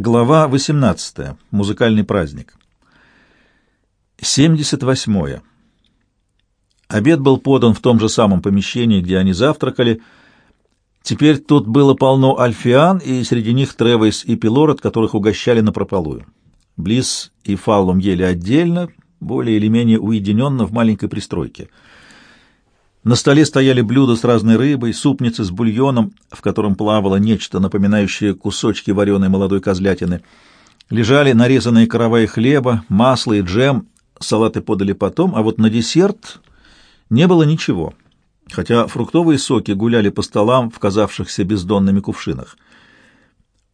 Глава 18. Музыкальный праздник. 78. Обед был подан в том же самом помещении, где они завтракали. Теперь тут было полно альфиан, и среди них Тревис и Пилород, которых угощали напропалую. Близ и Фаллум ели отдельно, более или менее уединенно в маленькой пристройке — на столе стояли блюда с разной рыбой, супницы с бульоном, в котором плавало нечто, напоминающее кусочки вареной молодой козлятины. Лежали нарезанные караваи хлеба, масло и джем, салаты подали потом, а вот на десерт не было ничего, хотя фруктовые соки гуляли по столам в казавшихся бездонными кувшинах.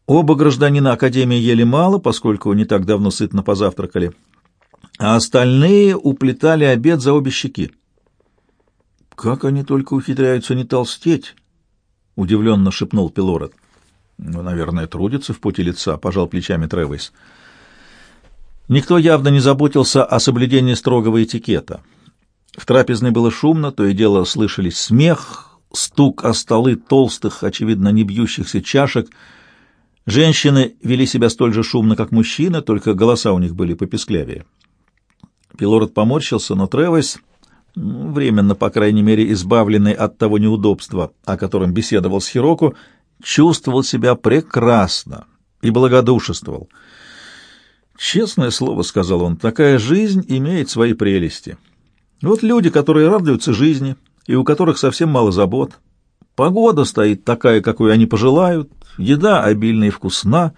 Оба гражданина Академии ели мало, поскольку не так давно сытно позавтракали, а остальные уплетали обед за обе щеки. «Как они только ухитряются не толстеть?» — удивленно шепнул Пилород. «Ну, наверное, трудится в поте лица», — пожал плечами Тревис. Никто явно не заботился о соблюдении строгого этикета. В трапезной было шумно, то и дело слышались смех, стук о столы толстых, очевидно, не бьющихся чашек. Женщины вели себя столь же шумно, как мужчины, только голоса у них были попесклявее. Пилород поморщился, но Тревис временно, по крайней мере, избавленный от того неудобства, о котором беседовал с Хироку, чувствовал себя прекрасно и благодушествовал. «Честное слово», — сказал он, — «такая жизнь имеет свои прелести. Вот люди, которые радуются жизни и у которых совсем мало забот. Погода стоит такая, какую они пожелают, еда обильная и вкусна.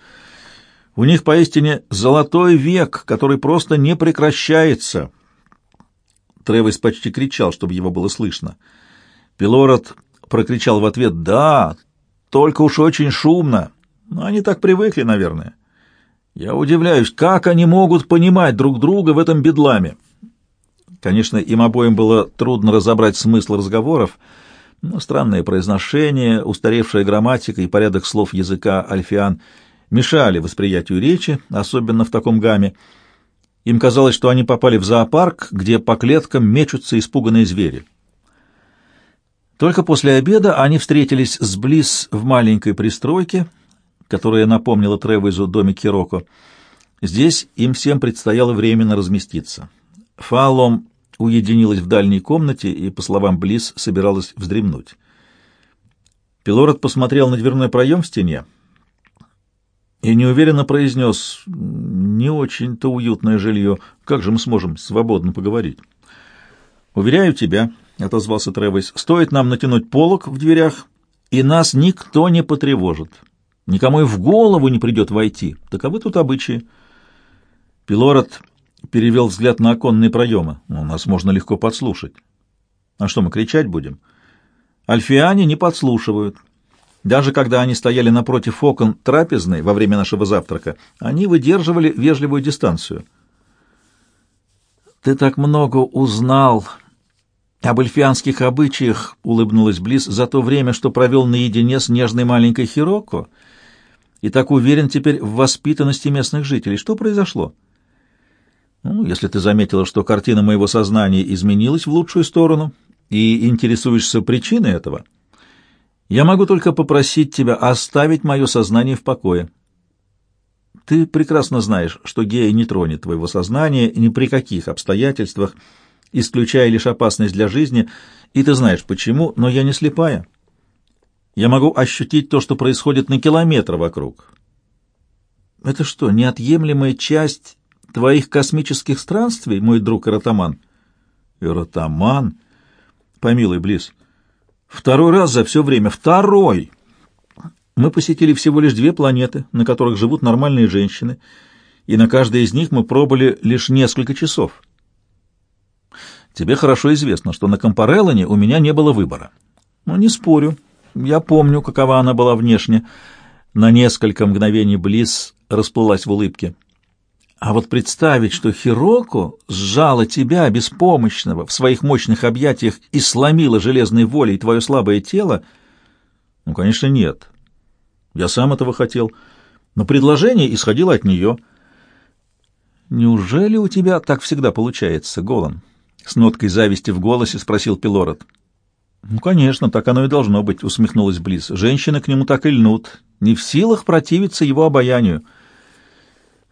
У них поистине золотой век, который просто не прекращается». Тревис почти кричал, чтобы его было слышно. Пилород прокричал в ответ «Да, только уж очень шумно». Но они так привыкли, наверное. Я удивляюсь, как они могут понимать друг друга в этом бедламе. Конечно, им обоим было трудно разобрать смысл разговоров, но странное произношение, устаревшая грамматика и порядок слов языка альфиан мешали восприятию речи, особенно в таком гамме. Им казалось, что они попали в зоопарк, где по клеткам мечутся испуганные звери. Только после обеда они встретились с Близ в маленькой пристройке, которая напомнила Тревизу домик Хироко. Здесь им всем предстояло временно разместиться. Фалом уединилась в дальней комнате и, по словам Близ, собиралась вздремнуть. Пилород посмотрел на дверной проем в стене и неуверенно произнес «Не очень-то уютное жилье. Как же мы сможем свободно поговорить?» «Уверяю тебя», — отозвался Тревис, — «стоит нам натянуть полог в дверях, и нас никто не потревожит. Никому и в голову не придет войти. Таковы тут обычаи». Пилород перевел взгляд на оконные проемы. «У нас можно легко подслушать». «А что, мы кричать будем?» «Альфиане не подслушивают. Даже когда они стояли напротив окон трапезной во время нашего завтрака, они выдерживали вежливую дистанцию. «Ты так много узнал об эльфианских обычаях», — улыбнулась Близ, «за то время, что провел наедине с нежной маленькой Хироко, и так уверен теперь в воспитанности местных жителей. Что произошло?» «Ну, если ты заметила, что картина моего сознания изменилась в лучшую сторону и интересуешься причиной этого...» Я могу только попросить тебя оставить мое сознание в покое. Ты прекрасно знаешь, что гея не тронет твоего сознания ни при каких обстоятельствах, исключая лишь опасность для жизни, и ты знаешь почему, но я не слепая. Я могу ощутить то, что происходит на километр вокруг. Это что, неотъемлемая часть твоих космических странствий, мой друг Эротаман? Эротаман? Помилуй, Близ, — Второй раз за все время. Второй! Мы посетили всего лишь две планеты, на которых живут нормальные женщины, и на каждой из них мы пробыли лишь несколько часов. Тебе хорошо известно, что на Компареллоне у меня не было выбора. Но не спорю. Я помню, какова она была внешне. На несколько мгновений Близ расплылась в улыбке. А вот представить, что Хироко сжала тебя, беспомощного, в своих мощных объятиях и сломила железной волей твое слабое тело, ну, конечно, нет. Я сам этого хотел, но предложение исходило от нее. «Неужели у тебя так всегда получается, Голан?» С ноткой зависти в голосе спросил Пилород. «Ну, конечно, так оно и должно быть», — усмехнулась Близ. «Женщины к нему так и льнут, не в силах противиться его обаянию».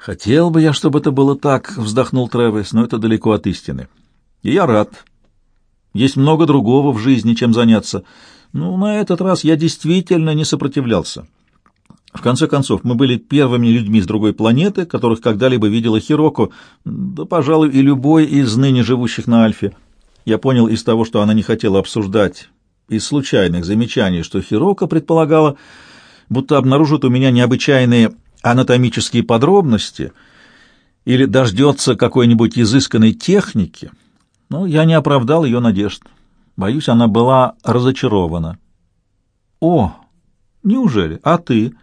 «Хотел бы я, чтобы это было так», — вздохнул Тревес, — «но это далеко от истины. И я рад. Есть много другого в жизни, чем заняться. Ну, на этот раз я действительно не сопротивлялся. В конце концов, мы были первыми людьми с другой планеты, которых когда-либо видела Хироко, да, пожалуй, и любой из ныне живущих на Альфе. Я понял из того, что она не хотела обсуждать, из случайных замечаний, что Хироко предполагала, будто обнаружит у меня необычайные анатомические подробности или дождется какой-нибудь изысканной техники, но я не оправдал ее надежд. Боюсь, она была разочарована. «О, неужели? А ты?»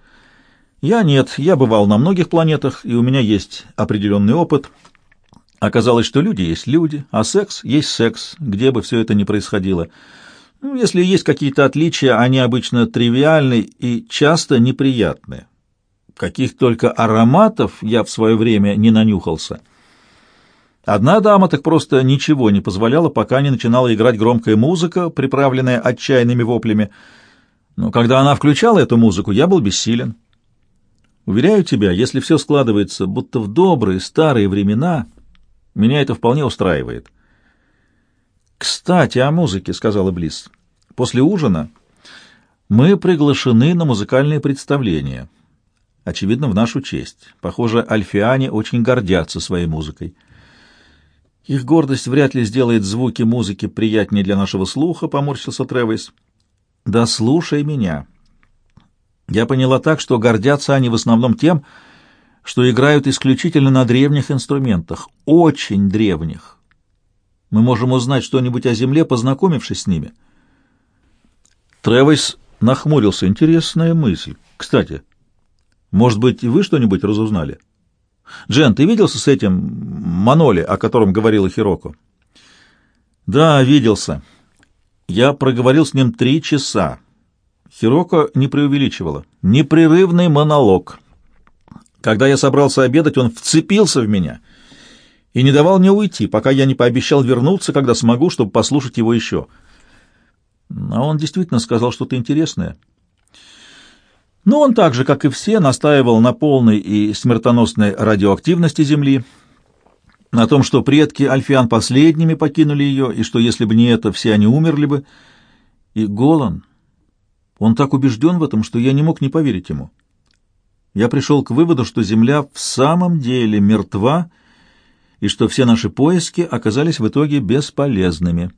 «Я нет, я бывал на многих планетах, и у меня есть определенный опыт. Оказалось, что люди есть люди, а секс есть секс, где бы все это ни происходило». Ну, если есть какие-то отличия, они обычно тривиальны и часто неприятны. Каких только ароматов я в свое время не нанюхался. Одна дама так просто ничего не позволяла, пока не начинала играть громкая музыка, приправленная отчаянными воплями. Но когда она включала эту музыку, я был бессилен. Уверяю тебя, если все складывается, будто в добрые старые времена, меня это вполне устраивает. «Кстати, о музыке», — сказала Близ. «После ужина мы приглашены на музыкальное представление. Очевидно, в нашу честь. Похоже, альфиане очень гордятся своей музыкой. Их гордость вряд ли сделает звуки музыки приятнее для нашего слуха», — поморщился Тревис. «Да слушай меня». Я поняла так, что гордятся они в основном тем, что играют исключительно на древних инструментах, очень древних, мы можем узнать что-нибудь о Земле, познакомившись с ними. Тревис нахмурился. Интересная мысль. Кстати, может быть, вы что-нибудь разузнали? Джен, ты виделся с этим Маноли, о котором говорила Хироко? Да, виделся. Я проговорил с ним три часа. Хироко не преувеличивала. Непрерывный монолог. Когда я собрался обедать, он вцепился в меня — и не давал мне уйти, пока я не пообещал вернуться, когда смогу, чтобы послушать его еще. А он действительно сказал что-то интересное. Но он так же, как и все, настаивал на полной и смертоносной радиоактивности Земли, на том, что предки Альфиан последними покинули ее, и что если бы не это, все они умерли бы. И Голан, он так убежден в этом, что я не мог не поверить ему. Я пришел к выводу, что Земля в самом деле мертва, и что все наши поиски оказались в итоге бесполезными.